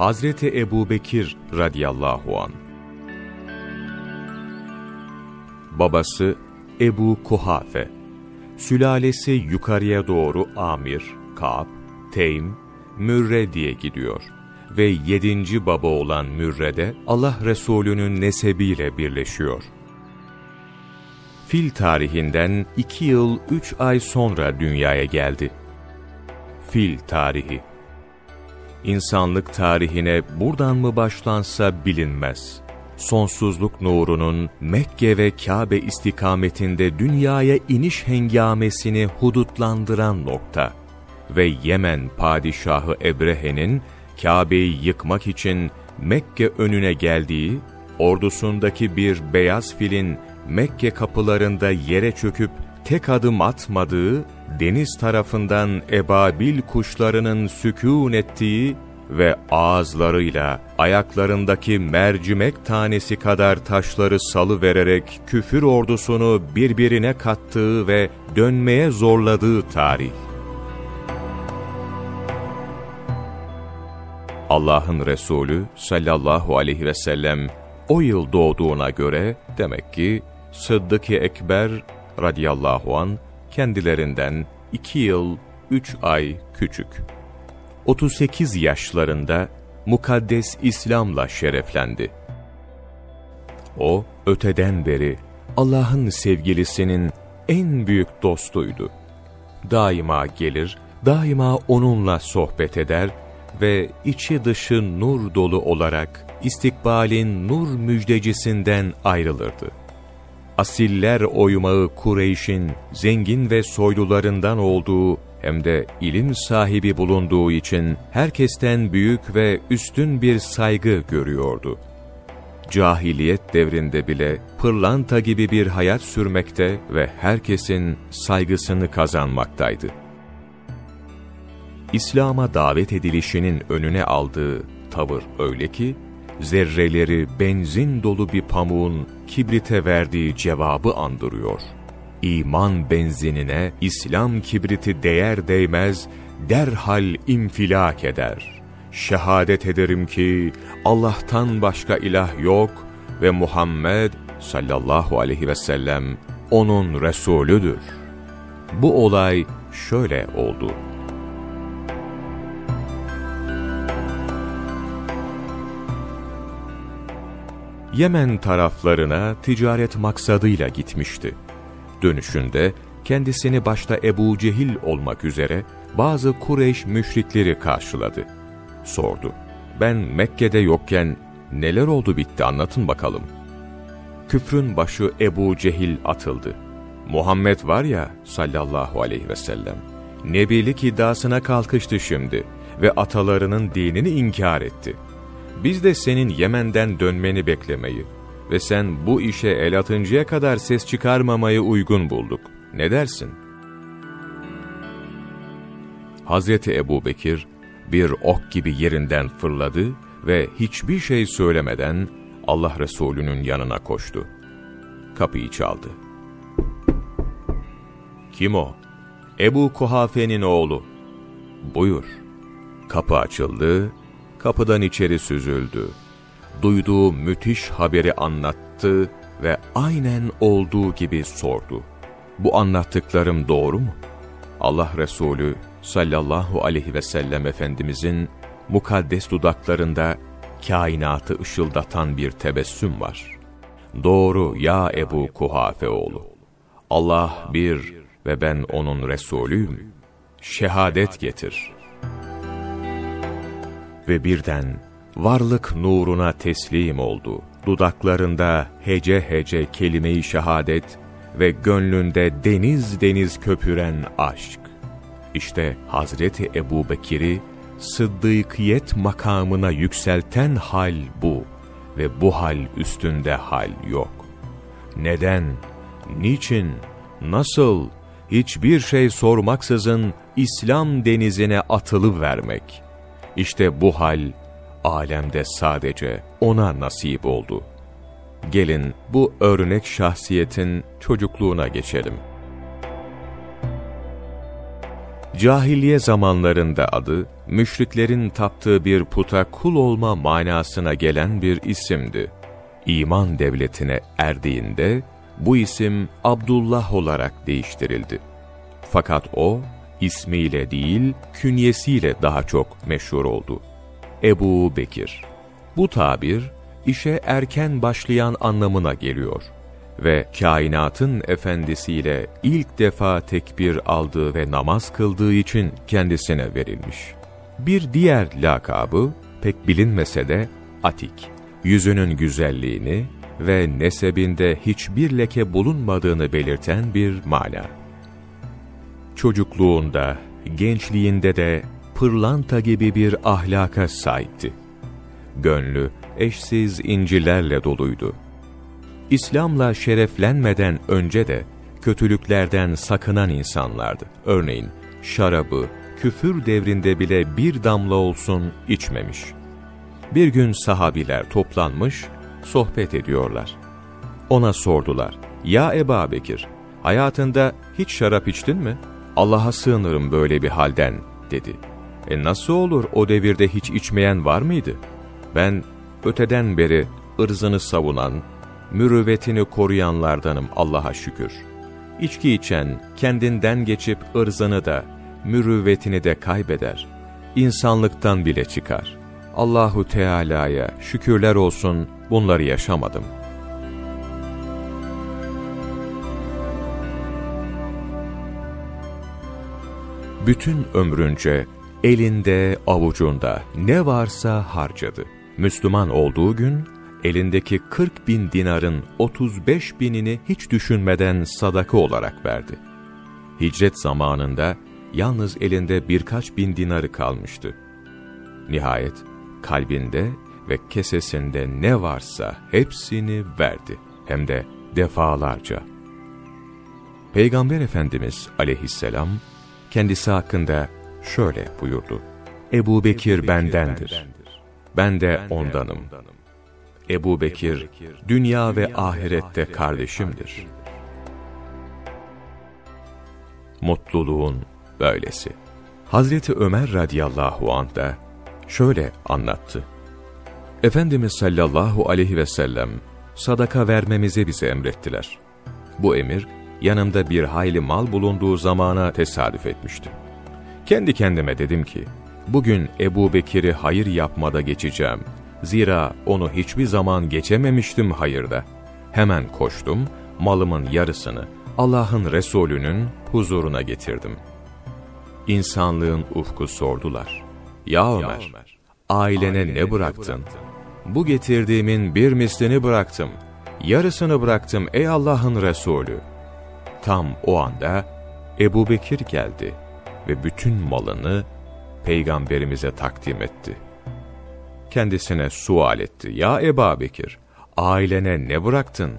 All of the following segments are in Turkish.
Hazreti Ebu Bekir radıyallahu an. Babası Ebu Kuhafe, sülalesi yukarıya doğru Amir, Ka'b, Teym, Mürre diye gidiyor ve yedinci baba olan Mürre'de Allah Resulü'nün nesebiyle birleşiyor. Fil tarihinden iki yıl üç ay sonra dünyaya geldi. Fil tarihi İnsanlık tarihine buradan mı başlansa bilinmez. Sonsuzluk nurunun Mekke ve Kabe istikametinde dünyaya iniş hengamesini hudutlandıran nokta ve Yemen padişahı Ebrehe'nin Kabe'yi yıkmak için Mekke önüne geldiği, ordusundaki bir beyaz filin Mekke kapılarında yere çöküp tek adım atmadığı, deniz tarafından ebabil kuşlarının sükûn ettiği ve ağızlarıyla ayaklarındaki mercimek tanesi kadar taşları salı vererek küfür ordusunu birbirine kattığı ve dönmeye zorladığı tarih. Allah'ın Resulü sallallahu aleyhi ve sellem o yıl doğduğuna göre demek ki Sıddık-ı Ekber radıyallahu an kendilerinden iki yıl üç ay küçük. 38 yaşlarında mukaddes İslam'la şereflendi. O, öteden beri Allah'ın sevgilisinin en büyük dostuydu. Daima gelir, daima onunla sohbet eder ve içi dışı nur dolu olarak istikbalin nur müjdecisinden ayrılırdı. Asiller oymağı Kureyş'in zengin ve soylularından olduğu hem de ilim sahibi bulunduğu için herkesten büyük ve üstün bir saygı görüyordu. Cahiliyet devrinde bile pırlanta gibi bir hayat sürmekte ve herkesin saygısını kazanmaktaydı. İslam'a davet edilişinin önüne aldığı tavır öyle ki, zerreleri benzin dolu bir pamuğun kibrite verdiği cevabı andırıyor. İman benzinine İslam kibriti değer değmez, derhal infilak eder. Şehadet ederim ki Allah'tan başka ilah yok ve Muhammed sallallahu aleyhi ve sellem onun Resulüdür. Bu olay şöyle oldu. Yemen taraflarına ticaret maksadıyla gitmişti. Dönüşünde kendisini başta Ebu Cehil olmak üzere bazı Kureyş müşrikleri karşıladı. Sordu, ben Mekke'de yokken neler oldu bitti anlatın bakalım. Küfrün başı Ebu Cehil atıldı. Muhammed var ya sallallahu aleyhi ve sellem, nebilik iddiasına kalkıştı şimdi ve atalarının dinini inkar etti.'' Biz de senin Yemen'den dönmeni beklemeyi ve sen bu işe el atıncaya kadar ses çıkarmamayı uygun bulduk. Ne dersin? Hazreti Ebu Bekir bir ok gibi yerinden fırladı ve hiçbir şey söylemeden Allah Resulü'nün yanına koştu. Kapıyı çaldı. Kim o? Ebu Kuhafe'nin oğlu. Buyur. Kapı açıldı kapıdan içeri süzüldü. Duyduğu müthiş haberi anlattı ve aynen olduğu gibi sordu. Bu anlattıklarım doğru mu? Allah Resulü sallallahu aleyhi ve sellem Efendimizin mukaddes dudaklarında kainatı ışıldatan bir tebessüm var. Doğru ya Ebu Kuhafe oğlu. Allah bir ve ben onun Resulüyüm. Şehadet getir.'' Ve birden varlık nuruna teslim oldu. Dudaklarında hece hece kelime-i şehadet ve gönlünde deniz deniz köpüren aşk. İşte Hazreti Ebu Bekir'i sıddıkiyet makamına yükselten hal bu ve bu hal üstünde hal yok. Neden, niçin, nasıl, hiçbir şey sormaksızın İslam denizine atılı vermek.'' İşte bu hal alemde sadece ona nasip oldu. Gelin bu örnek şahsiyetin çocukluğuna geçelim. Cahiliye zamanlarında adı, müşriklerin taptığı bir puta kul olma manasına gelen bir isimdi. İman devletine erdiğinde, bu isim Abdullah olarak değiştirildi. Fakat o, ismiyle değil, künyesiyle daha çok meşhur oldu. Ebu Bekir. Bu tabir, işe erken başlayan anlamına geliyor ve kainatın efendisiyle ilk defa tekbir aldığı ve namaz kıldığı için kendisine verilmiş. Bir diğer lakabı, pek bilinmese de Atik, yüzünün güzelliğini ve nesebinde hiçbir leke bulunmadığını belirten bir mana. Çocukluğunda, gençliğinde de pırlanta gibi bir ahlaka sahipti. Gönlü eşsiz incilerle doluydu. İslam'la şereflenmeden önce de kötülüklerden sakınan insanlardı. Örneğin şarabı, küfür devrinde bile bir damla olsun içmemiş. Bir gün sahabiler toplanmış, sohbet ediyorlar. Ona sordular, ''Ya Eba Bekir, hayatında hiç şarap içtin mi? Allah'a sığınırım böyle bir halden.'' dedi. ''E nasıl olur o devirde hiç içmeyen var mıydı? Ben öteden beri ırzını savunan, mürüvvetini koruyanlardanım Allah'a şükür. İçki içen kendinden geçip ırzını da, mürüvvetini de kaybeder. İnsanlıktan bile çıkar. Allahu Teala'ya şükürler olsun bunları yaşamadım. Bütün ömrünce elinde avucunda ne varsa harcadı. Müslüman olduğu gün elindeki 40 bin dinarın 35 binini hiç düşünmeden sadaka olarak verdi. Hicret zamanında yalnız elinde birkaç bin dinarı kalmıştı. Nihayet kalbinde ve kesesinde ne varsa hepsini verdi. Hem de defalarca. Peygamber Efendimiz aleyhisselam kendisi hakkında şöyle buyurdu. Ebu Bekir bendendir. Ben de ondanım. Ebu Bekir, dünya ve ahirette kardeşimdir. Mutluluğun böylesi. Hazreti Ömer radıyallahu anh da şöyle anlattı. Efendimiz sallallahu aleyhi ve sellem sadaka vermemizi bize emrettiler. Bu emir yanımda bir hayli mal bulunduğu zamana tesadüf etmişti. Kendi kendime dedim ki, bugün Ebu Bekir'i hayır yapmada geçeceğim. Zira onu hiçbir zaman geçememiştim hayırda. Hemen koştum, malımın yarısını Allah'ın Resulü'nün huzuruna getirdim. İnsanlığın ufku sordular. Ya Ömer, ailene ne bıraktın? Bu getirdiğimin bir mislini bıraktım. Yarısını bıraktım ey Allah'ın Resulü. Tam o anda Ebu Bekir geldi ve bütün malını Peygamberimize takdim etti. Kendisine sual etti. Ya Eba Bekir, ailene ne bıraktın?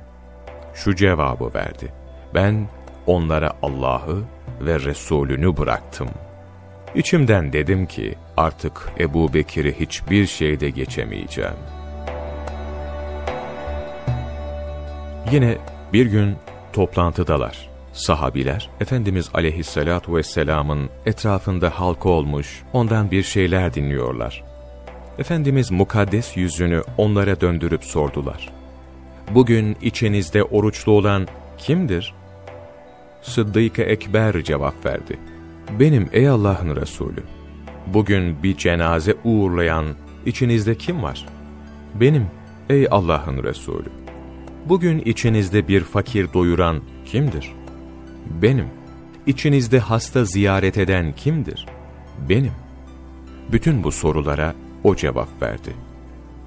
Şu cevabı verdi. Ben onlara Allah'ı ve Resulünü bıraktım. İçimden dedim ki artık Ebu Bekir'i hiçbir şeyde geçemeyeceğim. Yine bir gün toplantıdalar. Sahabiler, Efendimiz aleyhissalatu vesselamın etrafında halka olmuş, ondan bir şeyler dinliyorlar. Efendimiz mukaddes yüzünü onlara döndürüp sordular. Bugün içinizde oruçlu olan kimdir? Sıddık-ı Ekber cevap verdi. Benim ey Allah'ın Resulü. Bugün bir cenaze uğurlayan içinizde kim var? Benim ey Allah'ın Resulü. Bugün içinizde bir fakir doyuran kimdir? Benim. İçinizde hasta ziyaret eden kimdir? Benim. Bütün bu sorulara o cevap verdi.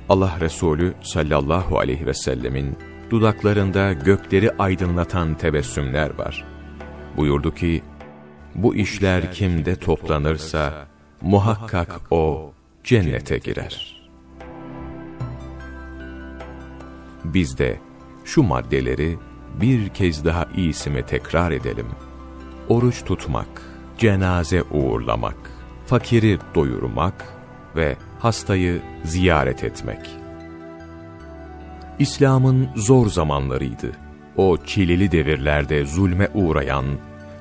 Allah Resulü sallallahu aleyhi ve sellemin dudaklarında gökleri aydınlatan tebessümler var. Buyurdu ki, bu işler kimde toplanırsa muhakkak o cennete girer. Biz de şu maddeleri bir kez daha iyisime tekrar edelim. Oruç tutmak, cenaze uğurlamak, fakiri doyurmak ve hastayı ziyaret etmek. İslam'ın zor zamanlarıydı. O çileli devirlerde zulme uğrayan,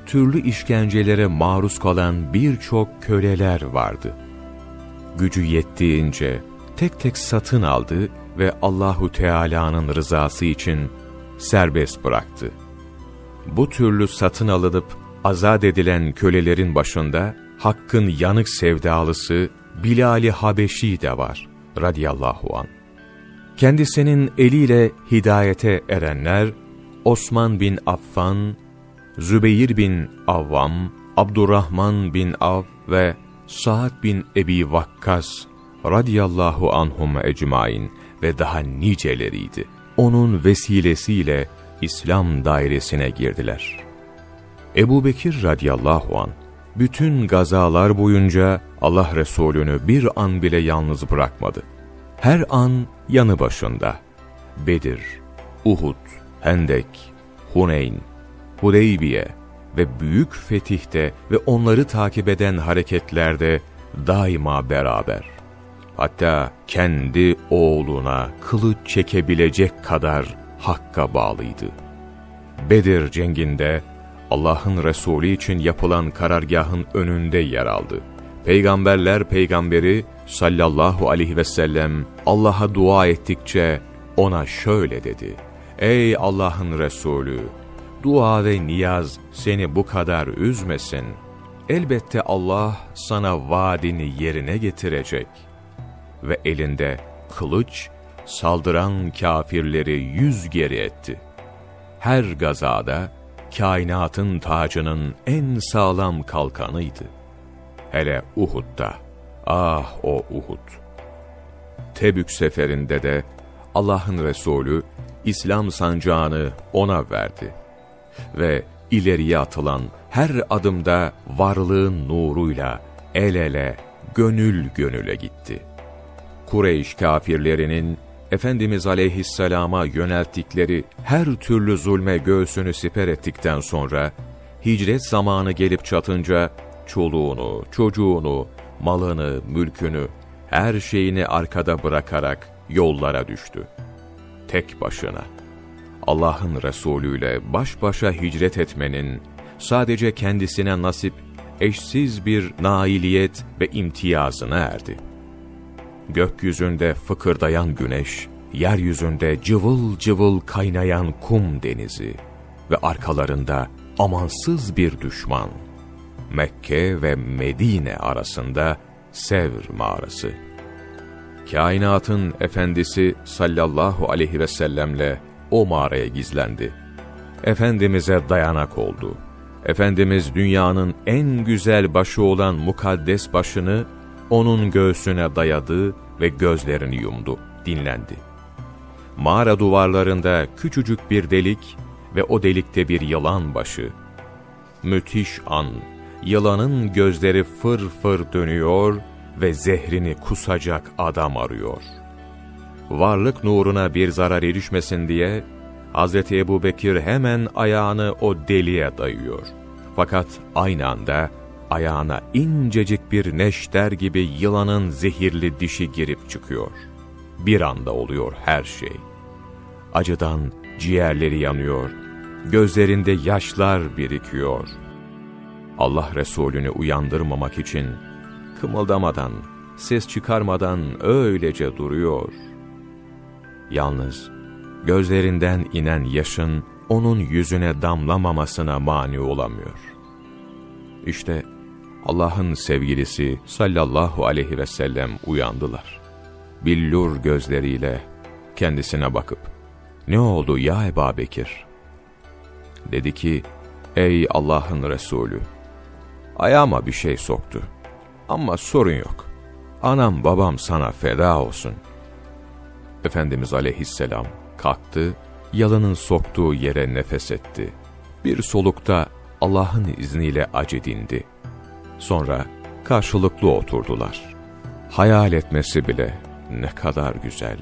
türlü işkencelere maruz kalan birçok köleler vardı. Gücü yettiğince tek tek satın aldı ve Allahu Teala'nın rızası için serbest bıraktı. Bu türlü satın alınıp azat edilen kölelerin başında Hakk'ın yanık sevdalısı Bilal-i Habeşi de var radıyallahu an. Kendisinin eliyle hidayete erenler Osman bin Affan, Zübeyir bin Avvam, Abdurrahman bin Av ve Sa'd bin Ebi Vakkas radıyallahu anhum ecmain ve daha niceleriydi. Onun vesilesiyle İslam dairesine girdiler. Ebu Bekir radıyallahu an bütün gazalar boyunca Allah Resulü'nü bir an bile yalnız bırakmadı. Her an yanı başında. Bedir, Uhud, Hendek, Huneyn, Hudeybiye ve büyük fetihte ve onları takip eden hareketlerde daima beraber. Hatta kendi oğluna kılıç çekebilecek kadar Hakk'a bağlıydı. Bedir cenginde Allah'ın Resulü için yapılan karargahın önünde yer aldı. Peygamberler peygamberi sallallahu aleyhi ve sellem Allah'a dua ettikçe ona şöyle dedi. Ey Allah'ın Resulü! Dua ve niyaz seni bu kadar üzmesin. Elbette Allah sana vaadini yerine getirecek. Ve elinde kılıç saldıran kafirleri yüz geri etti. Her gazada kainatın tacının en sağlam kalkanıydı. Hele Uhud'da, ah o Uhud! Tebük seferinde de Allah'ın Resulü İslam sancağını ona verdi. Ve ileriye atılan her adımda varlığın nuruyla el ele, gönül gönüle gitti. Kureyş kafirlerinin Efendimiz aleyhisselama yönelttikleri her türlü zulme göğsünü siper ettikten sonra, hicret zamanı gelip çatınca, çoluğunu, çocuğunu, malını, mülkünü, her şeyini arkada bırakarak yollara düştü. Tek başına. Allah'ın Resulü ile baş başa hicret etmenin, sadece kendisine nasip, eşsiz bir nailiyet ve imtiyazına erdi. Gökyüzünde fıkırdayan güneş, yeryüzünde cıvıl cıvıl kaynayan kum denizi ve arkalarında amansız bir düşman. Mekke ve Medine arasında Sevr mağarası. Kainatın efendisi sallallahu aleyhi ve sellemle o mağaraya gizlendi. Efendimiz'e dayanak oldu. Efendimiz dünyanın en güzel başı olan mukaddes başını onun göğsüne dayadı ve gözlerini yumdu, dinlendi. Mağara duvarlarında küçücük bir delik ve o delikte bir yılan başı. Müthiş an, yılanın gözleri fır fır dönüyor ve zehrini kusacak adam arıyor. Varlık nuruna bir zarar erişmesin diye, Hz. Ebu Bekir hemen ayağını o deliğe dayıyor. Fakat aynı anda, ayağına incecik bir neşter gibi yılanın zehirli dişi girip çıkıyor. Bir anda oluyor her şey. Acıdan ciğerleri yanıyor, gözlerinde yaşlar birikiyor. Allah Resulü'nü uyandırmamak için kımıldamadan, ses çıkarmadan öylece duruyor. Yalnız gözlerinden inen yaşın onun yüzüne damlamamasına mani olamıyor. İşte Allah'ın sevgilisi sallallahu aleyhi ve sellem uyandılar. Billur gözleriyle kendisine bakıp, ''Ne oldu ya Eba Bekir?'' Dedi ki, ''Ey Allah'ın Resulü, ayağıma bir şey soktu. Ama sorun yok. Anam babam sana feda olsun.'' Efendimiz aleyhisselam kalktı, yalının soktuğu yere nefes etti. Bir solukta Allah'ın izniyle acedindi. Sonra karşılıklı oturdular. Hayal etmesi bile ne kadar güzel.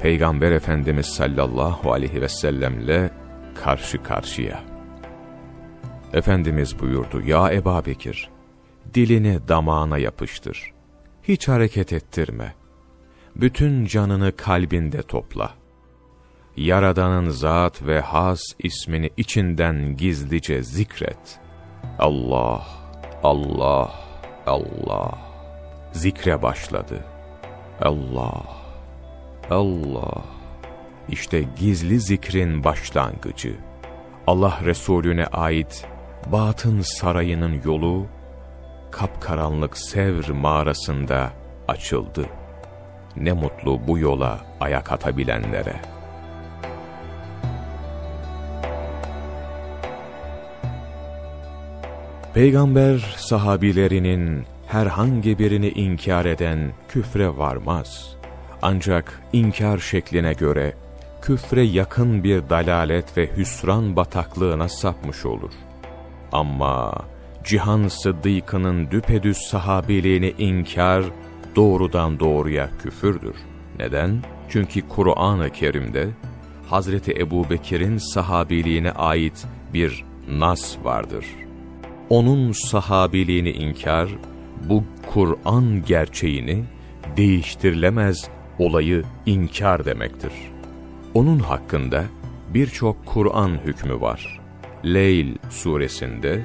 Peygamber Efendimiz sallallahu aleyhi ve sellemle karşı karşıya. Efendimiz buyurdu, ya Eba Bekir, dilini damağına yapıştır. Hiç hareket ettirme. Bütün canını kalbinde topla. Yaradan'ın zat ve has ismini içinden gizlice zikret. Allah, Allah, Allah. Zikre başladı. Allah, Allah. İşte gizli zikrin başlangıcı. Allah Resulüne ait batın sarayının yolu, kapkaranlık Sevr mağarasında açıldı. Ne mutlu bu yola ayak atabilenlere. Peygamber sahabilerinin herhangi birini inkar eden küfre varmaz. Ancak inkar şekline göre küfre yakın bir dalalet ve hüsran bataklığına sapmış olur. Ama Cihan Sıddık'ının düpedüz sahabiliğini inkar doğrudan doğruya küfürdür. Neden? Çünkü Kur'an-ı Kerim'de Hazreti Ebu Bekir'in sahabiliğine ait bir nas vardır. Onun sahabiliğini inkar, bu Kur'an gerçeğini değiştirilemez olayı inkar demektir. Onun hakkında birçok Kur'an hükmü var. Leyl suresinde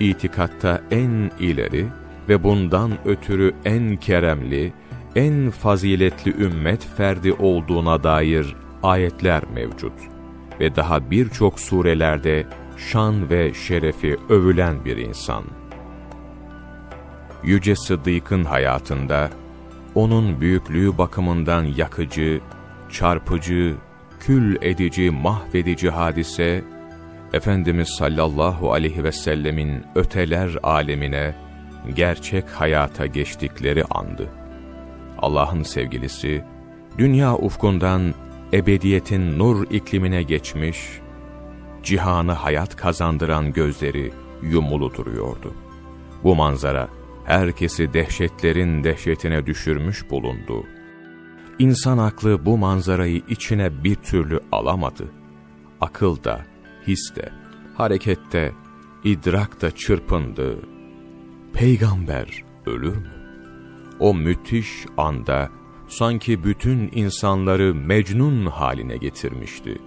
itikatta en ileri ve bundan ötürü en keremli, en faziletli ümmet ferdi olduğuna dair ayetler mevcut. Ve daha birçok surelerde şan ve şerefi övülen bir insan. Yüce Sıddık'ın hayatında, onun büyüklüğü bakımından yakıcı, çarpıcı, kül edici, mahvedici hadise, Efendimiz sallallahu aleyhi ve sellemin öteler alemine, gerçek hayata geçtikleri andı. Allah'ın sevgilisi, dünya ufkundan ebediyetin nur iklimine geçmiş, cihanı hayat kazandıran gözleri yumulu duruyordu. Bu manzara, herkesi dehşetlerin dehşetine düşürmüş bulundu. İnsan aklı bu manzarayı içine bir türlü alamadı. Akılda, histe, harekette, idrakta çırpındı. Peygamber ölür mü? O müthiş anda sanki bütün insanları mecnun haline getirmişti.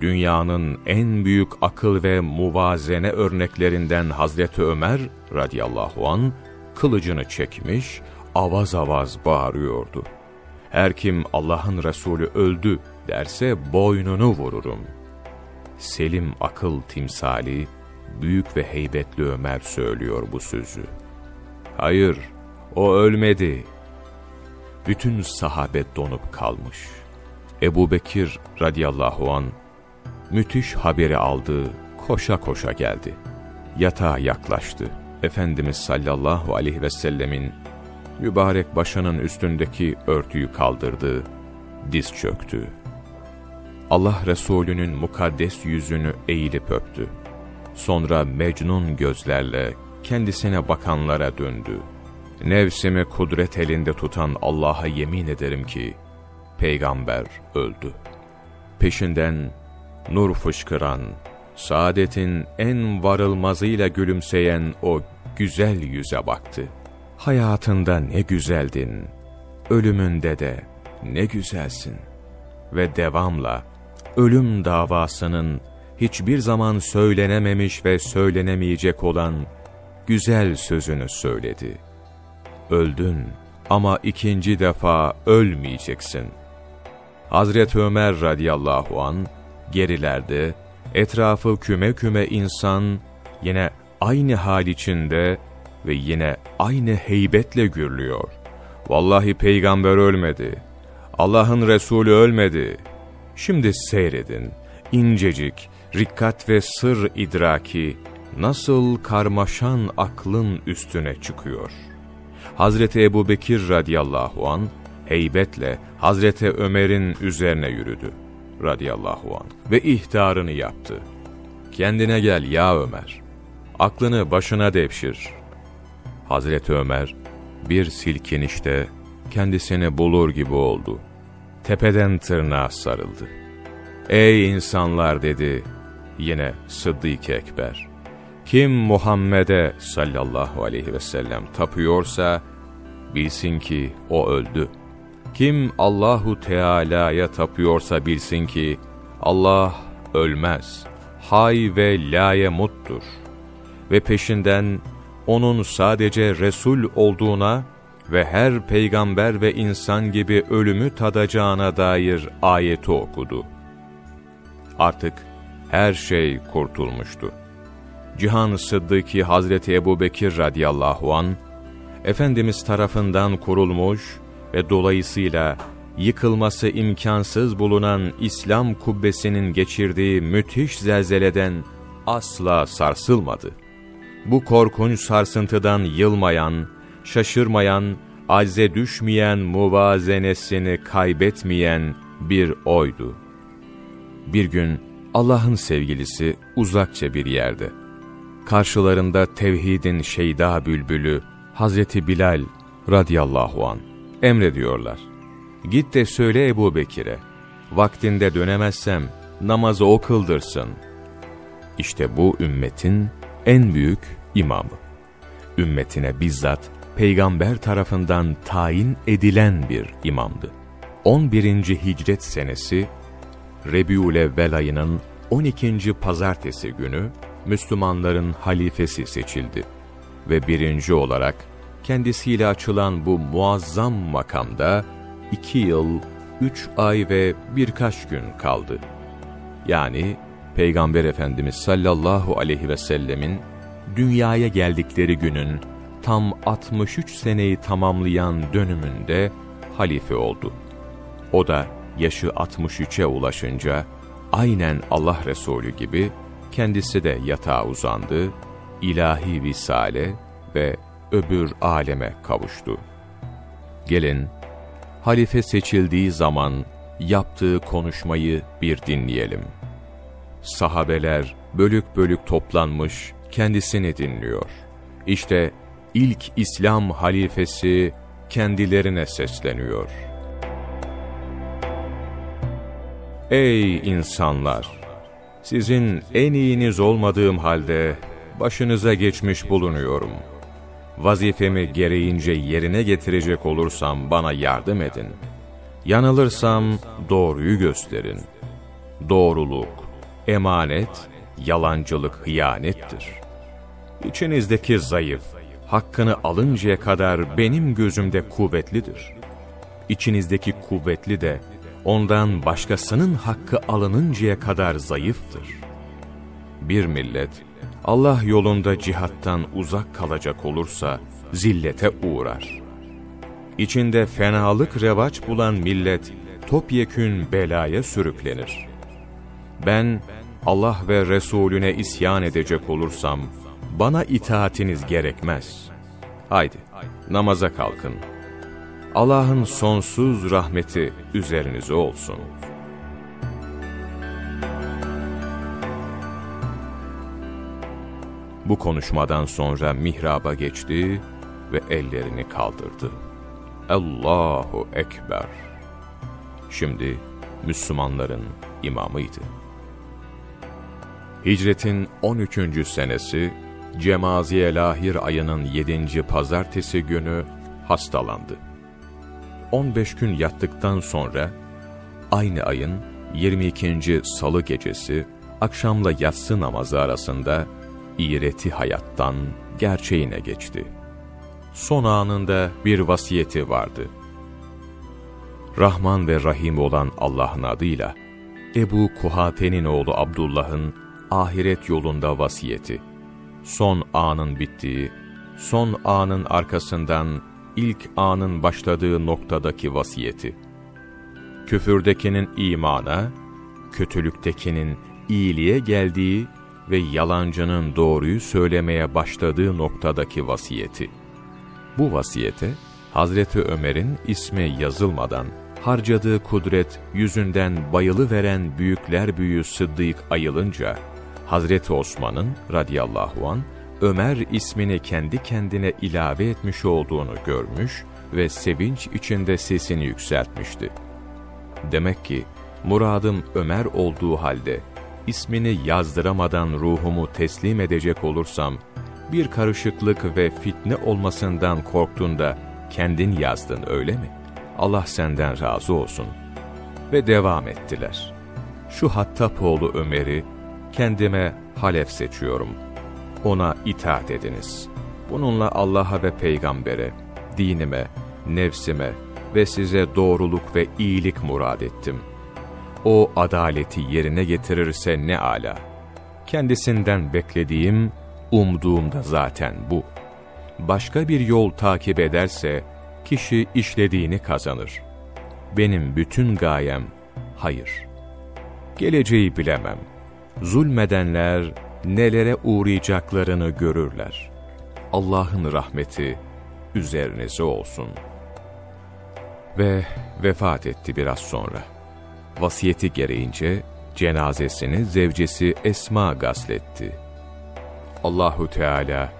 Dünyanın en büyük akıl ve muvazene örneklerinden Hazreti Ömer radıyallahu an kılıcını çekmiş, avaz avaz bağırıyordu. Her kim Allah'ın Resulü öldü derse boynunu vururum. Selim akıl timsali, büyük ve heybetli Ömer söylüyor bu sözü. Hayır, o ölmedi. Bütün sahabe donup kalmış. Ebu Bekir radıyallahu an müthiş haberi aldı, koşa koşa geldi. Yatağa yaklaştı. Efendimiz sallallahu aleyhi ve sellemin mübarek başının üstündeki örtüyü kaldırdı, diz çöktü. Allah Resulü'nün mukaddes yüzünü eğilip öptü. Sonra mecnun gözlerle kendisine bakanlara döndü. Nefsimi kudret elinde tutan Allah'a yemin ederim ki, Peygamber öldü. Peşinden nur fışkıran, saadetin en varılmazıyla gülümseyen o güzel yüze baktı. Hayatında ne güzeldin, ölümünde de ne güzelsin. Ve devamla, ölüm davasının hiçbir zaman söylenememiş ve söylenemeyecek olan güzel sözünü söyledi. Öldün ama ikinci defa ölmeyeceksin. Hazreti Ömer radıyallahu an gerilerde etrafı küme küme insan yine aynı hal içinde ve yine aynı heybetle gürlüyor. Vallahi peygamber ölmedi. Allah'ın Resulü ölmedi. Şimdi seyredin. incecik, rikkat ve sır idraki nasıl karmaşan aklın üstüne çıkıyor. Hazreti Ebu Bekir radıyallahu an heybetle Hazreti Ömer'in üzerine yürüdü radıyallahu an ve ihtarını yaptı. Kendine gel ya Ömer, aklını başına devşir. Hazreti Ömer bir silkinişte kendisini bulur gibi oldu. Tepeden tırnağa sarıldı. Ey insanlar dedi yine Sıddık Ekber. Kim Muhammed'e sallallahu aleyhi ve sellem tapıyorsa bilsin ki o öldü. Kim Allahu Teala'ya tapıyorsa bilsin ki Allah ölmez. Hay ve la yemuttur. ve peşinden onun sadece Resul olduğuna ve her peygamber ve insan gibi ölümü tadacağına dair ayeti okudu. Artık her şey kurtulmuştu. Cihan Sıddıki Hazreti Ebu Bekir radıyallahu an Efendimiz tarafından kurulmuş ve dolayısıyla yıkılması imkansız bulunan İslam kubbesinin geçirdiği müthiş zelzeleden asla sarsılmadı. Bu korkunç sarsıntıdan yılmayan, şaşırmayan, acze düşmeyen, muvazenesini kaybetmeyen bir oydu. Bir gün Allah'ın sevgilisi uzakça bir yerde. Karşılarında tevhidin şeyda bülbülü Hazreti Bilal radıyallahu an emrediyorlar. Git de söyle Ebu Bekir'e, vaktinde dönemezsem namazı o kıldırsın. İşte bu ümmetin en büyük imamı. Ümmetine bizzat peygamber tarafından tayin edilen bir imamdı. 11. hicret senesi Rebiülevvel ayının 12. pazartesi günü Müslümanların halifesi seçildi ve birinci olarak kendisiyle açılan bu muazzam makamda iki yıl, üç ay ve birkaç gün kaldı. Yani Peygamber Efendimiz sallallahu aleyhi ve sellemin dünyaya geldikleri günün tam 63 seneyi tamamlayan dönümünde halife oldu. O da yaşı 63'e ulaşınca aynen Allah Resulü gibi kendisi de yatağa uzandı, ilahi visale ve öbür aleme kavuştu. Gelin, halife seçildiği zaman yaptığı konuşmayı bir dinleyelim. Sahabeler bölük bölük toplanmış kendisini dinliyor. İşte ilk İslam halifesi kendilerine sesleniyor. Ey insanlar! Sizin en iyiniz olmadığım halde başınıza geçmiş bulunuyorum. Vazifemi gereğince yerine getirecek olursam bana yardım edin. Yanılırsam doğruyu gösterin. Doğruluk, emanet, yalancılık hıyanettir. İçinizdeki zayıf, hakkını alıncaya kadar benim gözümde kuvvetlidir. İçinizdeki kuvvetli de ondan başkasının hakkı alınıncaya kadar zayıftır. Bir millet, Allah yolunda cihattan uzak kalacak olursa, zillete uğrar. İçinde fenalık revaç bulan millet, topyekün belaya sürüklenir. Ben, Allah ve Resulüne isyan edecek olursam, bana itaatiniz gerekmez. Haydi, namaza kalkın. Allah'ın sonsuz rahmeti üzerinize olsun. Bu konuşmadan sonra mihraba geçti ve ellerini kaldırdı. Allahu Ekber. Şimdi Müslümanların imamıydı. Hicretin 13. senesi Cemaziye Lahir ayının 7. pazartesi günü hastalandı. 15 gün yattıktan sonra aynı ayın 22. salı gecesi akşamla yatsı namazı arasında iğreti hayattan gerçeğine geçti. Son anında bir vasiyeti vardı. Rahman ve Rahim olan Allah'ın adıyla Ebu Kuhafe'nin oğlu Abdullah'ın ahiret yolunda vasiyeti. Son anın bittiği, son anın arkasından ilk anın başladığı noktadaki vasiyeti. Küfürdekinin imana, kötülüktekinin iyiliğe geldiği ve yalancının doğruyu söylemeye başladığı noktadaki vasiyeti. Bu vasiyete, Hazreti Ömer'in ismi yazılmadan, harcadığı kudret yüzünden bayılı veren büyükler büyüğü Sıddık ayılınca, Hazreti Osman'ın radıyallahu an Ömer ismini kendi kendine ilave etmiş olduğunu görmüş ve sevinç içinde sesini yükseltmişti. Demek ki muradım Ömer olduğu halde ismini yazdıramadan ruhumu teslim edecek olursam, bir karışıklık ve fitne olmasından korktuğunda kendin yazdın öyle mi? Allah senden razı olsun. Ve devam ettiler. Şu Hattapoğlu Ömer'i kendime halef seçiyorum. ona itaat ediniz. Bununla Allah'a ve peygambere, dinime, nefsime ve size doğruluk ve iyilik murad ettim. O adaleti yerine getirirse ne ala. Kendisinden beklediğim, umduğum da zaten bu. Başka bir yol takip ederse, kişi işlediğini kazanır. Benim bütün gayem, hayır. Geleceği bilemem. Zulmedenler, nelere uğrayacaklarını görürler. Allah'ın rahmeti üzerinize olsun. Ve vefat etti biraz sonra. Vasiyeti gereğince cenazesini zevcesi Esma gasletti. Allahu Teala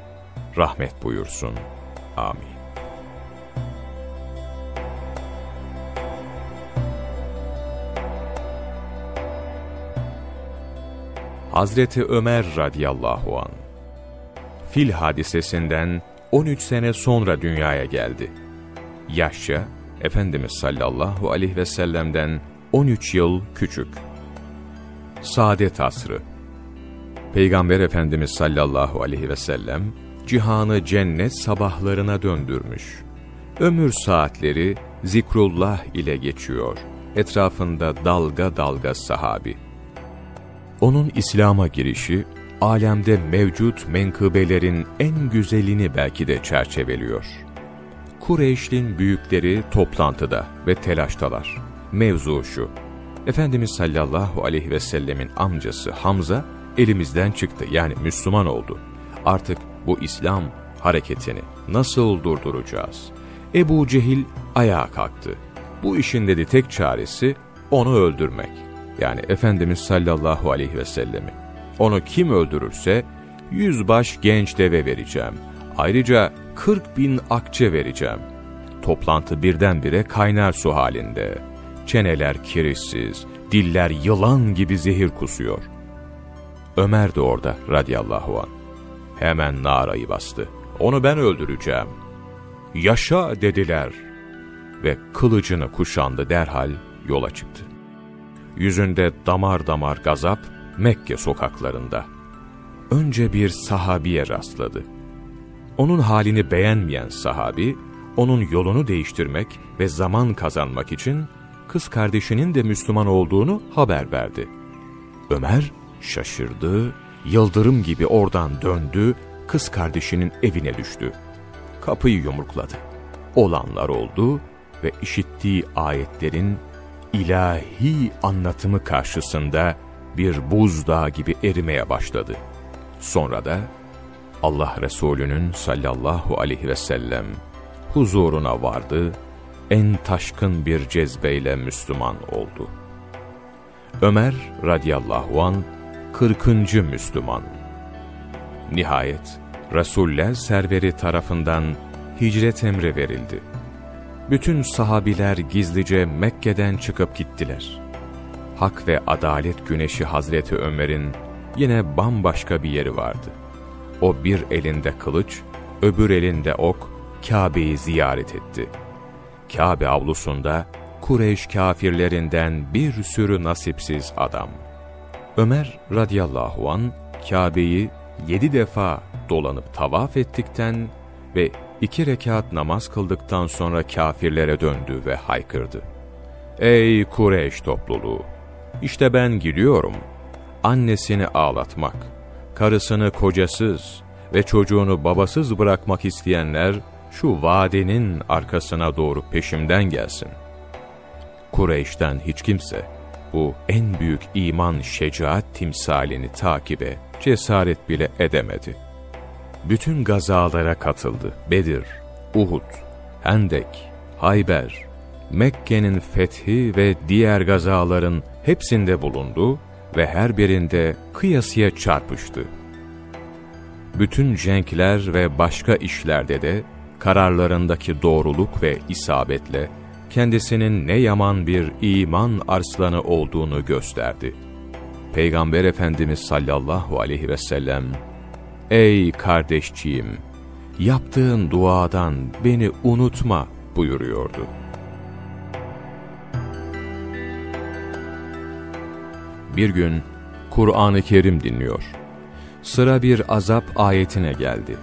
rahmet buyursun. Amin. Hazreti Ömer radıyallahu an Fil hadisesinden 13 sene sonra dünyaya geldi. Yaşça Efendimiz sallallahu aleyhi ve sellem'den 13 yıl küçük. Saadet asrı Peygamber Efendimiz sallallahu aleyhi ve sellem cihanı cennet sabahlarına döndürmüş. Ömür saatleri zikrullah ile geçiyor. Etrafında dalga dalga sahabi. Onun İslam'a girişi, alemde mevcut menkıbelerin en güzelini belki de çerçeveliyor. Kureyş'in büyükleri toplantıda ve telaştalar. Mevzu şu, Efendimiz sallallahu aleyhi ve sellemin amcası Hamza elimizden çıktı yani Müslüman oldu. Artık bu İslam hareketini nasıl durduracağız? Ebu Cehil ayağa kalktı. Bu işin dedi tek çaresi onu öldürmek yani Efendimiz sallallahu aleyhi ve sellemi. Onu kim öldürürse yüzbaş genç deve vereceğim. Ayrıca 40 bin akçe vereceğim. Toplantı birdenbire kaynar su halinde. Çeneler kirişsiz, diller yılan gibi zehir kusuyor. Ömer de orada radiyallahu an. Hemen narayı bastı. Onu ben öldüreceğim. Yaşa dediler. Ve kılıcını kuşandı derhal yola çıktı yüzünde damar damar gazap Mekke sokaklarında. Önce bir sahabiye rastladı. Onun halini beğenmeyen sahabi, onun yolunu değiştirmek ve zaman kazanmak için kız kardeşinin de Müslüman olduğunu haber verdi. Ömer şaşırdı, yıldırım gibi oradan döndü, kız kardeşinin evine düştü. Kapıyı yumrukladı. Olanlar oldu ve işittiği ayetlerin ilahi anlatımı karşısında bir buzdağı gibi erimeye başladı. Sonra da Allah Resulü'nün sallallahu aleyhi ve sellem huzuruna vardı, en taşkın bir cezbeyle Müslüman oldu. Ömer radıyallahu an 40. Müslüman. Nihayet Resuller serveri tarafından hicret emri verildi bütün sahabiler gizlice Mekke'den çıkıp gittiler. Hak ve adalet güneşi Hazreti Ömer'in yine bambaşka bir yeri vardı. O bir elinde kılıç, öbür elinde ok, Kabe'yi ziyaret etti. Kabe avlusunda Kureyş kafirlerinden bir sürü nasipsiz adam. Ömer radıyallahu an Kabe'yi yedi defa dolanıp tavaf ettikten ve iki rekat namaz kıldıktan sonra kafirlere döndü ve haykırdı. Ey Kureyş topluluğu! İşte ben gidiyorum. Annesini ağlatmak, karısını kocasız ve çocuğunu babasız bırakmak isteyenler şu vadenin arkasına doğru peşimden gelsin. Kureyş'ten hiç kimse bu en büyük iman şecaat timsalini takibe cesaret bile edemedi.'' bütün gazalara katıldı. Bedir, Uhud, Hendek, Hayber, Mekke'nin fethi ve diğer gazaların hepsinde bulundu ve her birinde kıyasıya çarpıştı. Bütün cenkler ve başka işlerde de kararlarındaki doğruluk ve isabetle kendisinin ne yaman bir iman arslanı olduğunu gösterdi. Peygamber Efendimiz sallallahu aleyhi ve sellem Ey kardeşciğim! Yaptığın duadan beni unutma buyuruyordu. Bir gün Kur'an-ı Kerim dinliyor. sıra bir azap ayetine geldi.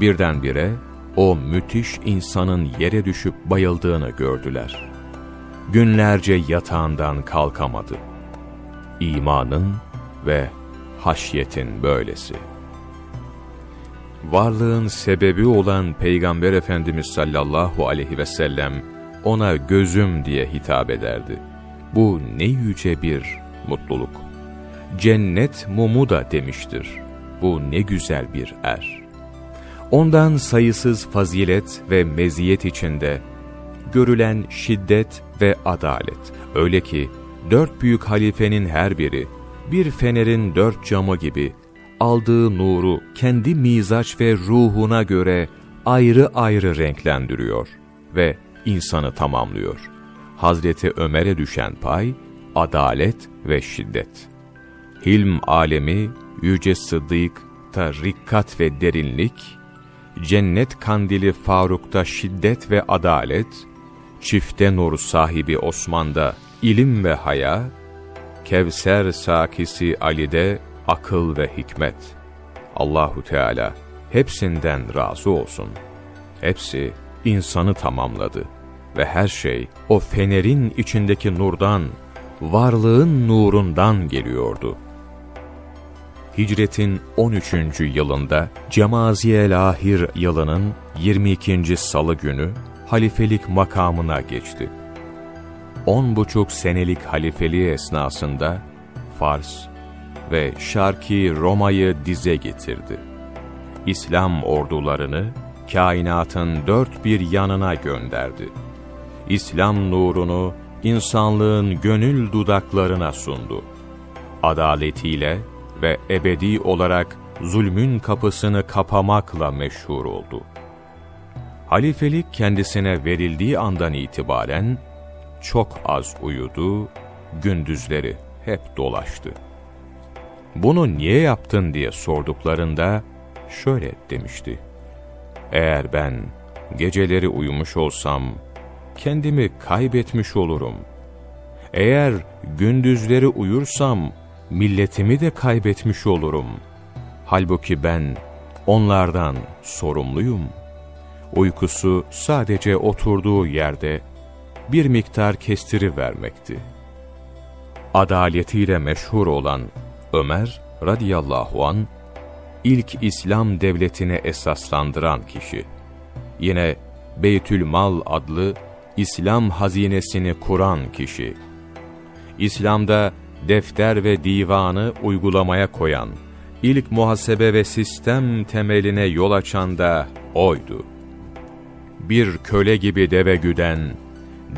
Birdenbire o müthiş insanın yere düşüp bayıldığını gördüler. Günlerce yatağından kalkamadı. İmanın ve haşyetin böylesi. Varlığın sebebi olan Peygamber Efendimiz sallallahu aleyhi ve sellem ona gözüm diye hitap ederdi. Bu ne yüce bir mutluluk. Cennet mumu da demiştir. Bu ne güzel bir er. Ondan sayısız fazilet ve meziyet içinde görülen şiddet ve adalet. Öyle ki dört büyük halifenin her biri bir fenerin dört camı gibi aldığı nuru kendi mizaç ve ruhuna göre ayrı ayrı renklendiriyor ve insanı tamamlıyor. Hazreti Ömer'e düşen pay, adalet ve şiddet. Hilm alemi, yüce sıddıkta rikkat ve derinlik, cennet kandili Faruk'ta şiddet ve adalet, çifte nur sahibi Osman'da ilim ve haya, Kevser sakisi Ali'de akıl ve hikmet. Allahu Teala hepsinden razı olsun. Hepsi insanı tamamladı ve her şey o fenerin içindeki nurdan, varlığın nurundan geliyordu. Hicretin 13. yılında Cemaziyel-Ahir yılının 22. salı günü halifelik makamına geçti. On buçuk senelik halifeliği esnasında Fars ve Şarki Roma'yı dize getirdi. İslam ordularını kainatın dört bir yanına gönderdi. İslam nurunu insanlığın gönül dudaklarına sundu. Adaletiyle ve ebedi olarak zulmün kapısını kapamakla meşhur oldu. Halifelik kendisine verildiği andan itibaren çok az uyudu, gündüzleri hep dolaştı. Bunu niye yaptın diye sorduklarında şöyle demişti. Eğer ben geceleri uyumuş olsam kendimi kaybetmiş olurum. Eğer gündüzleri uyursam milletimi de kaybetmiş olurum. Halbuki ben onlardan sorumluyum. Uykusu sadece oturduğu yerde bir miktar kestiri vermekti. Adaletiyle meşhur olan Ömer radıyallahu an ilk İslam devletini esaslandıran kişi. Yine Beytül Mal adlı İslam hazinesini kuran kişi. İslam'da defter ve divanı uygulamaya koyan, ilk muhasebe ve sistem temeline yol açan da oydu. Bir köle gibi deve güden,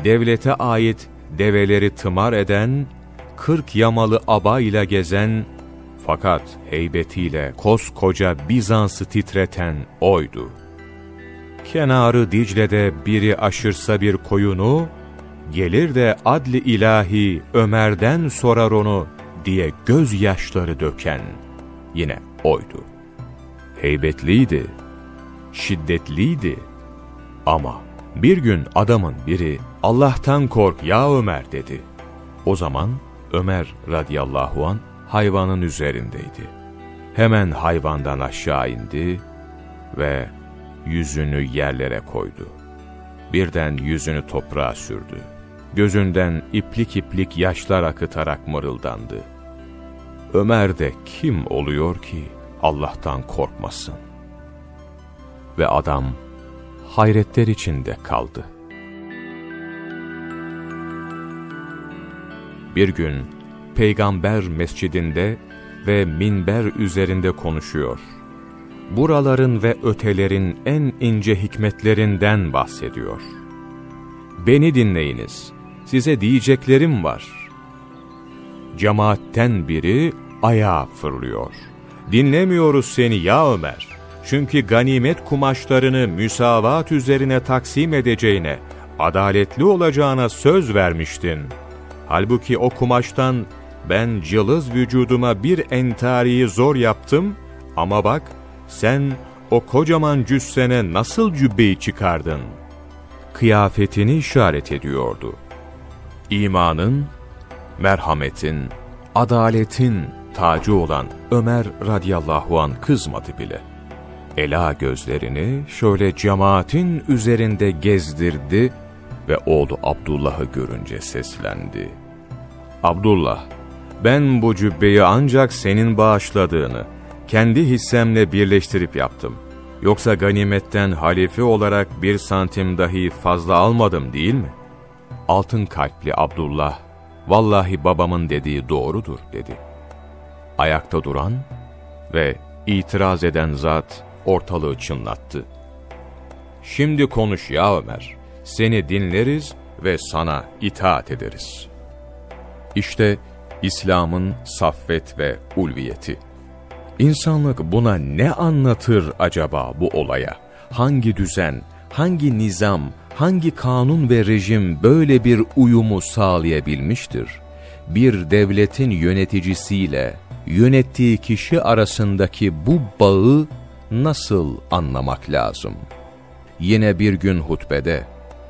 devlete ait develeri tımar eden, kırk yamalı aba ile gezen, fakat heybetiyle koskoca Bizans'ı titreten oydu. Kenarı Dicle'de biri aşırsa bir koyunu, gelir de adli ilahi Ömer'den sorar onu diye gözyaşları döken yine oydu. Heybetliydi, şiddetliydi ama bir gün adamın biri Allah'tan kork ya Ömer dedi. O zaman Ömer radıyallahu an hayvanın üzerindeydi. Hemen hayvandan aşağı indi ve yüzünü yerlere koydu. Birden yüzünü toprağa sürdü. Gözünden iplik iplik yaşlar akıtarak mırıldandı. Ömer de kim oluyor ki Allah'tan korkmasın? Ve adam hayretler içinde kaldı. Bir gün peygamber mescidinde ve minber üzerinde konuşuyor. Buraların ve ötelerin en ince hikmetlerinden bahsediyor. Beni dinleyiniz, size diyeceklerim var. Cemaatten biri ayağa fırlıyor. Dinlemiyoruz seni ya Ömer. Çünkü ganimet kumaşlarını müsavat üzerine taksim edeceğine, adaletli olacağına söz vermiştin. Halbuki o kumaştan ben cılız vücuduma bir entariyi zor yaptım ama bak sen o kocaman cüssene nasıl cübbeyi çıkardın? Kıyafetini işaret ediyordu. İmanın, merhametin, adaletin tacı olan Ömer radıyallahu an kızmadı bile. Ela gözlerini şöyle cemaatin üzerinde gezdirdi ve oğlu Abdullah'ı görünce seslendi. Abdullah, ben bu cübbeyi ancak senin bağışladığını, kendi hissemle birleştirip yaptım. Yoksa ganimetten halife olarak bir santim dahi fazla almadım değil mi? Altın kalpli Abdullah, vallahi babamın dediği doğrudur dedi. Ayakta duran ve itiraz eden zat ortalığı çınlattı. Şimdi konuş ya Ömer, seni dinleriz ve sana itaat ederiz. İşte İslam'ın saffet ve ulviyeti. İnsanlık buna ne anlatır acaba bu olaya? Hangi düzen, hangi nizam, hangi kanun ve rejim böyle bir uyumu sağlayabilmiştir? Bir devletin yöneticisiyle yönettiği kişi arasındaki bu bağı nasıl anlamak lazım? Yine bir gün hutbede,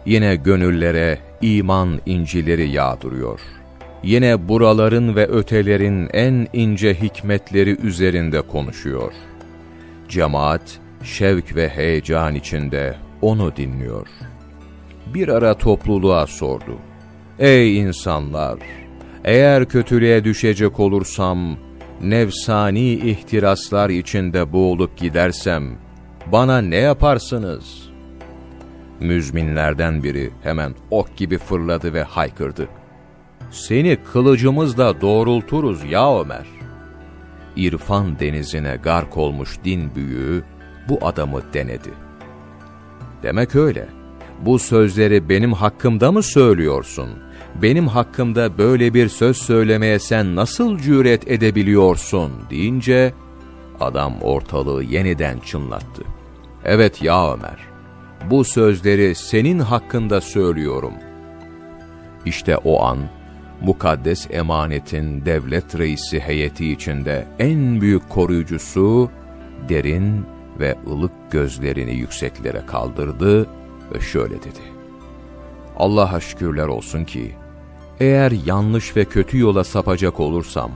yine gönüllere iman incileri yağdırıyor.'' yine buraların ve ötelerin en ince hikmetleri üzerinde konuşuyor. Cemaat, şevk ve heyecan içinde onu dinliyor. Bir ara topluluğa sordu. Ey insanlar! Eğer kötülüğe düşecek olursam, nefsani ihtiraslar içinde boğulup gidersem, bana ne yaparsınız? Müzminlerden biri hemen ok gibi fırladı ve haykırdı seni kılıcımızla doğrulturuz ya Ömer. İrfan denizine gark olmuş din büyüğü bu adamı denedi. Demek öyle. Bu sözleri benim hakkımda mı söylüyorsun? Benim hakkımda böyle bir söz söylemeye sen nasıl cüret edebiliyorsun deyince adam ortalığı yeniden çınlattı. Evet ya Ömer, bu sözleri senin hakkında söylüyorum. İşte o an mukaddes emanetin devlet reisi heyeti içinde en büyük koruyucusu, derin ve ılık gözlerini yükseklere kaldırdı ve şöyle dedi. Allah'a şükürler olsun ki, eğer yanlış ve kötü yola sapacak olursam,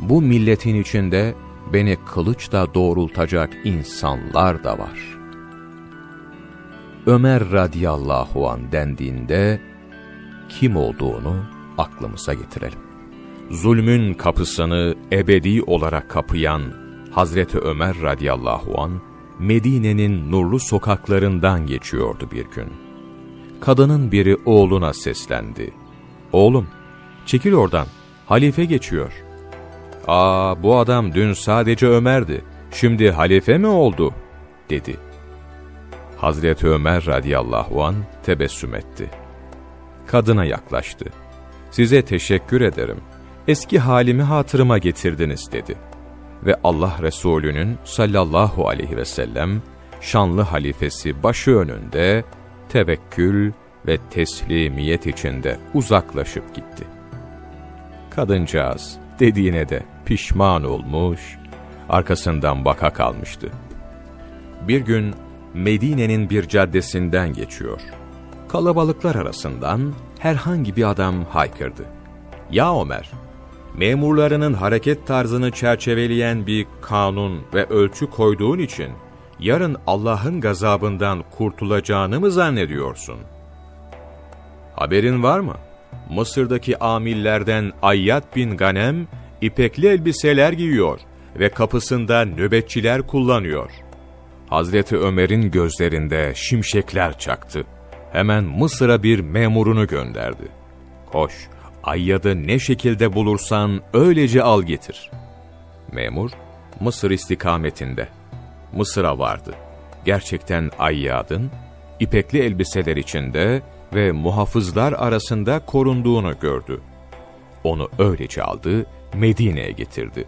bu milletin içinde beni kılıçla doğrultacak insanlar da var. Ömer radıyallahu an dendiğinde, kim olduğunu aklımıza getirelim. Zulmün kapısını ebedi olarak kapayan Hazreti Ömer radıyallahu an Medine'nin nurlu sokaklarından geçiyordu bir gün. Kadının biri oğluna seslendi. Oğlum, çekil oradan, halife geçiyor. Aa bu adam dün sadece Ömer'di, şimdi halife mi oldu? dedi. Hazreti Ömer radıyallahu an tebessüm etti. Kadına yaklaştı size teşekkür ederim. Eski halimi hatırıma getirdiniz dedi. Ve Allah Resulü'nün sallallahu aleyhi ve sellem şanlı halifesi başı önünde tevekkül ve teslimiyet içinde uzaklaşıp gitti. Kadıncağız dediğine de pişman olmuş, arkasından baka kalmıştı. Bir gün Medine'nin bir caddesinden geçiyor. Kalabalıklar arasından herhangi bir adam haykırdı. Ya Ömer, memurlarının hareket tarzını çerçeveleyen bir kanun ve ölçü koyduğun için yarın Allah'ın gazabından kurtulacağını mı zannediyorsun? Haberin var mı? Mısır'daki amillerden Ayyad bin Ganem ipekli elbiseler giyiyor ve kapısında nöbetçiler kullanıyor. Hazreti Ömer'in gözlerinde şimşekler çaktı hemen Mısır'a bir memurunu gönderdi. Koş, Ayyad'ı ne şekilde bulursan öylece al getir. Memur, Mısır istikametinde. Mısır'a vardı. Gerçekten Ayyad'ın, ipekli elbiseler içinde ve muhafızlar arasında korunduğunu gördü. Onu öylece aldı, Medine'ye getirdi.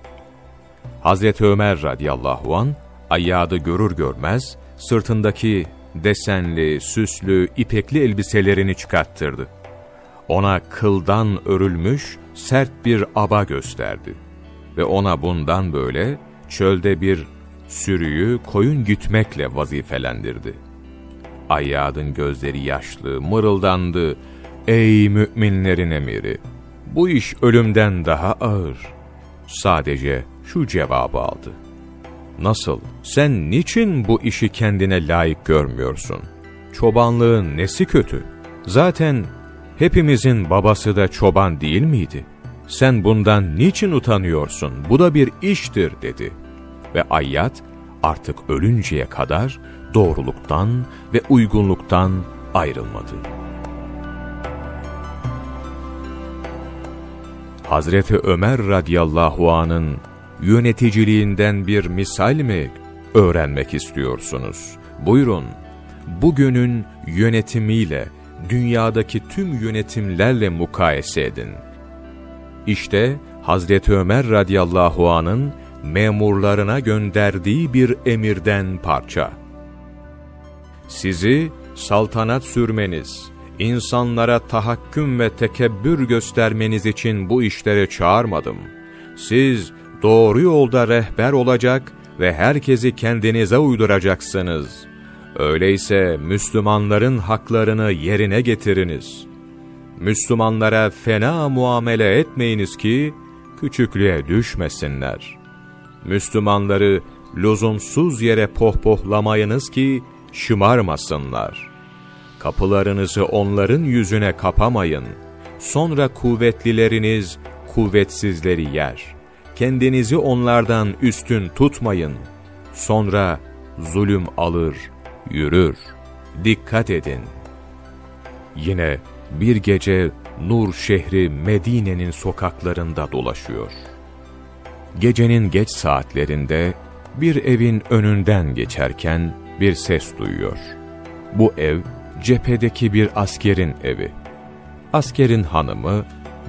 Hazreti Ömer radıyallahu an Ayyad'ı görür görmez, sırtındaki desenli, süslü, ipekli elbiselerini çıkarttırdı. Ona kıldan örülmüş sert bir aba gösterdi. Ve ona bundan böyle çölde bir sürüyü koyun gütmekle vazifelendirdi. Ayyad'ın gözleri yaşlı, mırıldandı. Ey müminlerin emiri! Bu iş ölümden daha ağır. sadece şu cevabı aldı. Nasıl? Sen niçin bu işi kendine layık görmüyorsun? Çobanlığın nesi kötü? Zaten hepimizin babası da çoban değil miydi? Sen bundan niçin utanıyorsun? Bu da bir iştir dedi. Ve Ayyat artık ölünceye kadar doğruluktan ve uygunluktan ayrılmadı. Hazreti Ömer radıyallahu anın yöneticiliğinden bir misal mi öğrenmek istiyorsunuz? Buyurun, bugünün yönetimiyle dünyadaki tüm yönetimlerle mukayese edin. İşte Hazreti Ömer radıyallahu anın memurlarına gönderdiği bir emirden parça. Sizi saltanat sürmeniz, insanlara tahakküm ve tekebbür göstermeniz için bu işlere çağırmadım. Siz doğru yolda rehber olacak ve herkesi kendinize uyduracaksınız. Öyleyse Müslümanların haklarını yerine getiriniz. Müslümanlara fena muamele etmeyiniz ki, küçüklüğe düşmesinler. Müslümanları lüzumsuz yere pohpohlamayınız ki, şımarmasınlar. Kapılarınızı onların yüzüne kapamayın. Sonra kuvvetlileriniz kuvvetsizleri yer. Kendinizi onlardan üstün tutmayın. Sonra zulüm alır, yürür. Dikkat edin. Yine bir gece Nur şehri Medine'nin sokaklarında dolaşıyor. Gecenin geç saatlerinde bir evin önünden geçerken bir ses duyuyor. Bu ev cephedeki bir askerin evi. Askerin hanımı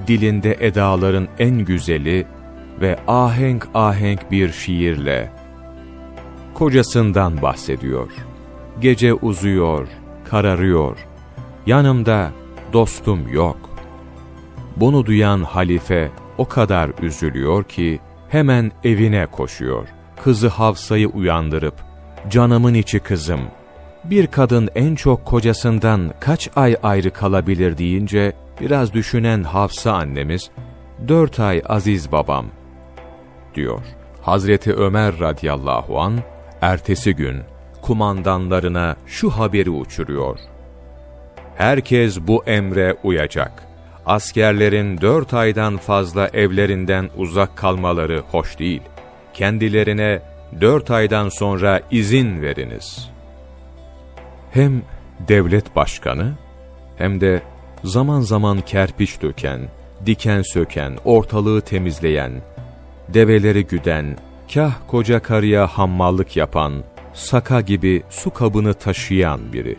dilinde edaların en güzeli ve ahenk ahenk bir şiirle kocasından bahsediyor. Gece uzuyor, kararıyor. Yanımda dostum yok. Bunu duyan halife o kadar üzülüyor ki hemen evine koşuyor. Kızı Hafsa'yı uyandırıp, canımın içi kızım, bir kadın en çok kocasından kaç ay ayrı kalabilir deyince, biraz düşünen Hafsa annemiz, dört ay aziz babam, diyor. Hazreti Ömer radıyallahu an ertesi gün kumandanlarına şu haberi uçuruyor. Herkes bu emre uyacak. Askerlerin dört aydan fazla evlerinden uzak kalmaları hoş değil. Kendilerine dört aydan sonra izin veriniz. Hem devlet başkanı hem de zaman zaman kerpiç döken, diken söken, ortalığı temizleyen, develeri güden, kah koca karıya hammallık yapan, saka gibi su kabını taşıyan biri.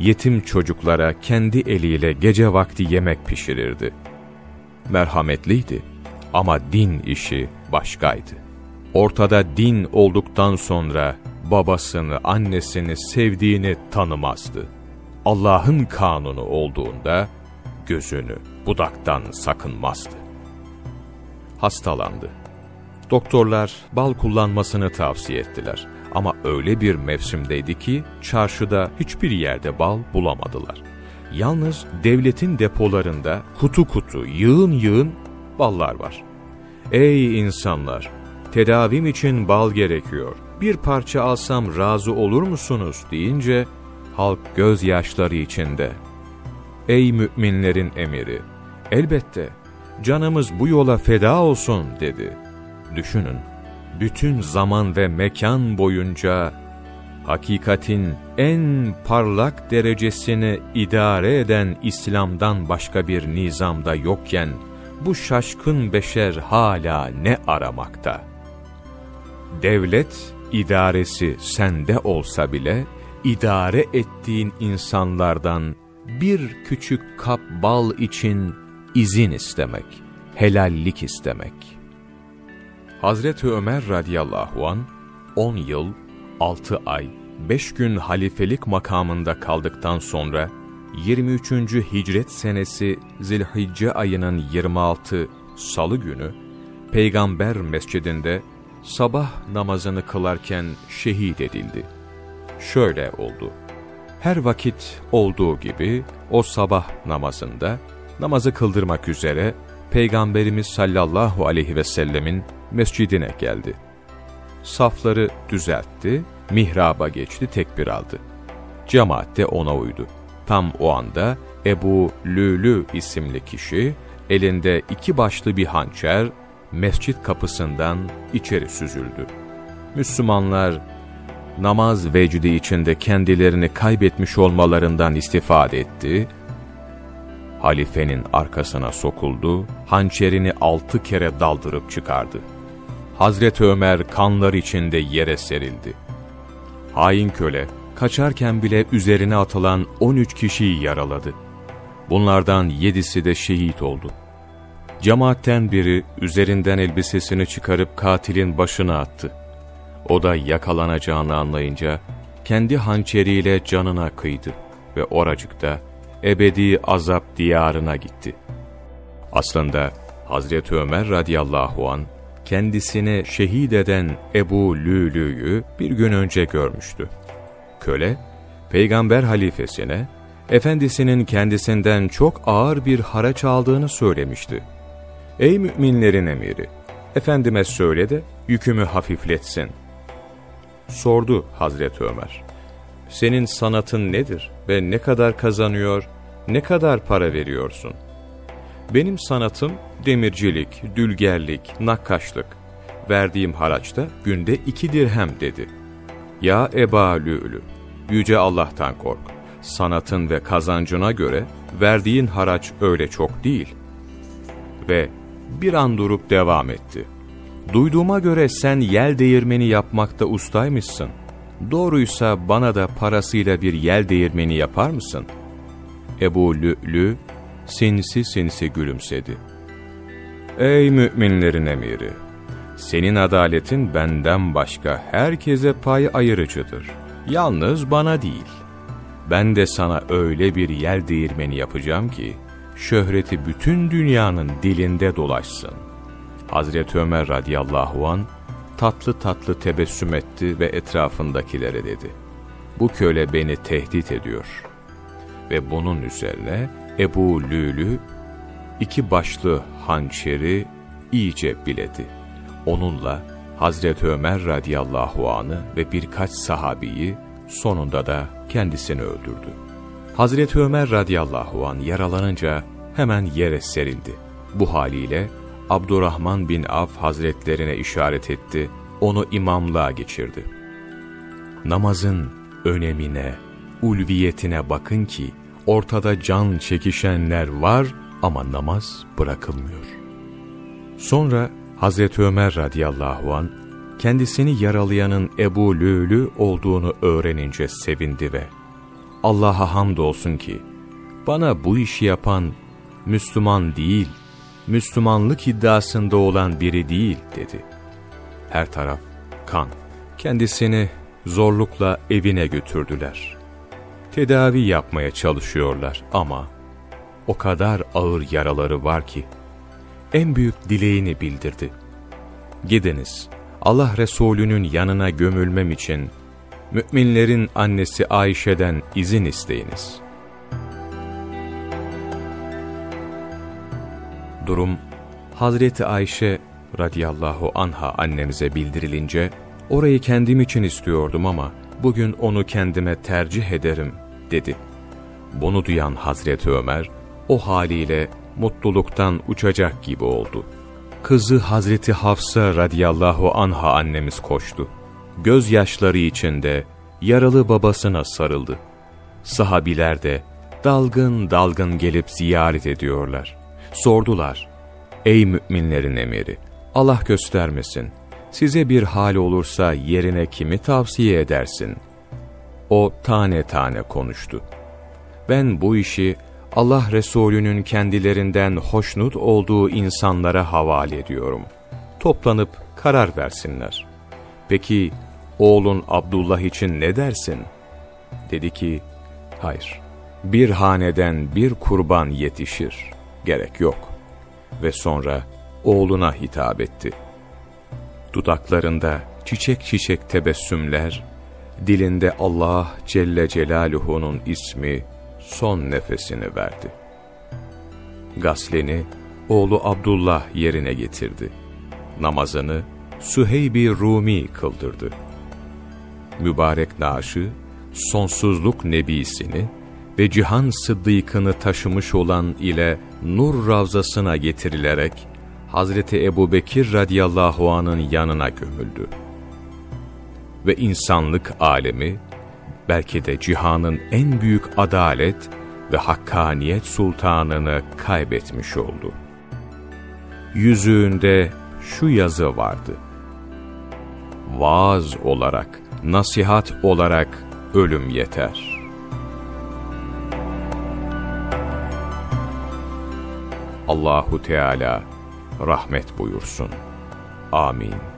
Yetim çocuklara kendi eliyle gece vakti yemek pişirirdi. Merhametliydi ama din işi başkaydı. Ortada din olduktan sonra babasını, annesini, sevdiğini tanımazdı. Allah'ın kanunu olduğunda gözünü budaktan sakınmazdı. Hastalandı. Doktorlar bal kullanmasını tavsiye ettiler. Ama öyle bir mevsimdeydi ki çarşıda hiçbir yerde bal bulamadılar. Yalnız devletin depolarında kutu kutu, yığın yığın ballar var. Ey insanlar! Tedavim için bal gerekiyor. Bir parça alsam razı olur musunuz deyince halk gözyaşları içinde. Ey müminlerin emiri! Elbette canımız bu yola feda olsun dedi. Düşünün, bütün zaman ve mekan boyunca hakikatin en parlak derecesini idare eden İslam'dan başka bir nizamda yokken, bu şaşkın beşer hala ne aramakta? Devlet idaresi sende olsa bile, idare ettiğin insanlardan bir küçük kap bal için izin istemek, helallik istemek. Hazreti Ömer radıyallahu an 10 yıl, 6 ay, 5 gün halifelik makamında kaldıktan sonra 23. hicret senesi Zilhicce ayının 26 salı günü Peygamber mescidinde sabah namazını kılarken şehit edildi. Şöyle oldu. Her vakit olduğu gibi o sabah namazında namazı kıldırmak üzere Peygamberimiz sallallahu aleyhi ve sellemin mescidine geldi. Safları düzeltti, mihraba geçti, tekbir aldı. Cemaat de ona uydu. Tam o anda Ebu Lülü isimli kişi elinde iki başlı bir hançer mescit kapısından içeri süzüldü. Müslümanlar namaz vecdi içinde kendilerini kaybetmiş olmalarından istifade etti, halifenin arkasına sokuldu, hançerini altı kere daldırıp çıkardı. Hazreti Ömer kanlar içinde yere serildi. Hain köle, kaçarken bile üzerine atılan 13 kişiyi yaraladı. Bunlardan yedisi de şehit oldu. Cemaatten biri üzerinden elbisesini çıkarıp katilin başına attı. O da yakalanacağını anlayınca kendi hançeriyle canına kıydı ve oracıkta ebedi azap diyarına gitti. Aslında Hazreti Ömer radıyallahu an kendisini şehit eden Ebu Lülü'yü bir gün önce görmüştü. Köle, peygamber halifesine, efendisinin kendisinden çok ağır bir haraç aldığını söylemişti. Ey müminlerin emiri, efendime söyle de yükümü hafifletsin. Sordu Hazreti Ömer. Senin sanatın nedir ve ne kadar kazanıyor, ne kadar para veriyorsun? Benim sanatım demircilik, dülgerlik, nakkaşlık. Verdiğim haraçta günde iki dirhem dedi. Ya Eba Lü'lü, Yüce Allah'tan kork. Sanatın ve kazancına göre verdiğin haraç öyle çok değil. Ve bir an durup devam etti. Duyduğuma göre sen yel değirmeni yapmakta ustaymışsın. Doğruysa bana da parasıyla bir yel değirmeni yapar mısın? Ebu Lü'lü sinsi sinsi gülümsedi. Ey müminlerin emiri! Senin adaletin benden başka herkese pay ayırıcıdır. Yalnız bana değil. Ben de sana öyle bir yel değirmeni yapacağım ki, şöhreti bütün dünyanın dilinde dolaşsın. Hazreti Ömer radıyallahu an tatlı tatlı tebessüm etti ve etrafındakilere dedi. Bu köle beni tehdit ediyor. Ve bunun üzerine Ebu Lülü iki başlı hançeri iyice biledi. Onunla Hazreti Ömer radıyallahu anı ve birkaç sahabiyi sonunda da kendisini öldürdü. Hazreti Ömer radıyallahu an yaralanınca hemen yere serildi. Bu haliyle Abdurrahman bin Af hazretlerine işaret etti, onu imamlığa geçirdi. Namazın önemine, ulviyetine bakın ki, ortada can çekişenler var ama namaz bırakılmıyor. Sonra Hazreti Ömer radıyallahu an kendisini yaralayanın Ebu Lülü olduğunu öğrenince sevindi ve Allah'a hamdolsun ki bana bu işi yapan Müslüman değil, Müslümanlık iddiasında olan biri değil dedi. Her taraf kan. Kendisini zorlukla evine götürdüler. Tedavi yapmaya çalışıyorlar ama o kadar ağır yaraları var ki en büyük dileğini bildirdi. Gidiniz, Allah Resulü'nün yanına gömülmem için müminlerin annesi Ayşe'den izin isteyiniz. Durum, Hazreti Ayşe radiyallahu anha annemize bildirilince, orayı kendim için istiyordum ama bugün onu kendime tercih ederim dedi. Bunu duyan Hazreti Ömer, o haliyle mutluluktan uçacak gibi oldu. Kızı Hazreti Hafsa radiyallahu anha annemiz koştu. Gözyaşları içinde yaralı babasına sarıldı. Sahabiler de dalgın dalgın gelip ziyaret ediyorlar. Sordular, ey müminlerin emiri, Allah göstermesin, size bir hal olursa yerine kimi tavsiye edersin? O tane tane konuştu. Ben bu işi Allah Resulü'nün kendilerinden hoşnut olduğu insanlara havale ediyorum. Toplanıp karar versinler. Peki oğlun Abdullah için ne dersin? Dedi ki, hayır, bir haneden bir kurban yetişir, gerek yok. Ve sonra oğluna hitap etti. Dudaklarında çiçek çiçek tebessümler, dilinde Allah Celle Celaluhu'nun ismi, son nefesini verdi. Gasleni oğlu Abdullah yerine getirdi. Namazını Süheyb-i Rumi kıldırdı. Mübarek naaşı, sonsuzluk nebisini ve cihan sıddıkını taşımış olan ile Nur Ravzasına getirilerek Hazreti Ebu Bekir radıyallahu anın yanına gömüldü. Ve insanlık alemi, belki de cihanın en büyük adalet ve hakkaniyet sultanını kaybetmiş oldu. Yüzüğünde şu yazı vardı. Vaaz olarak, nasihat olarak ölüm yeter. Allahu Teala rahmet buyursun. Amin.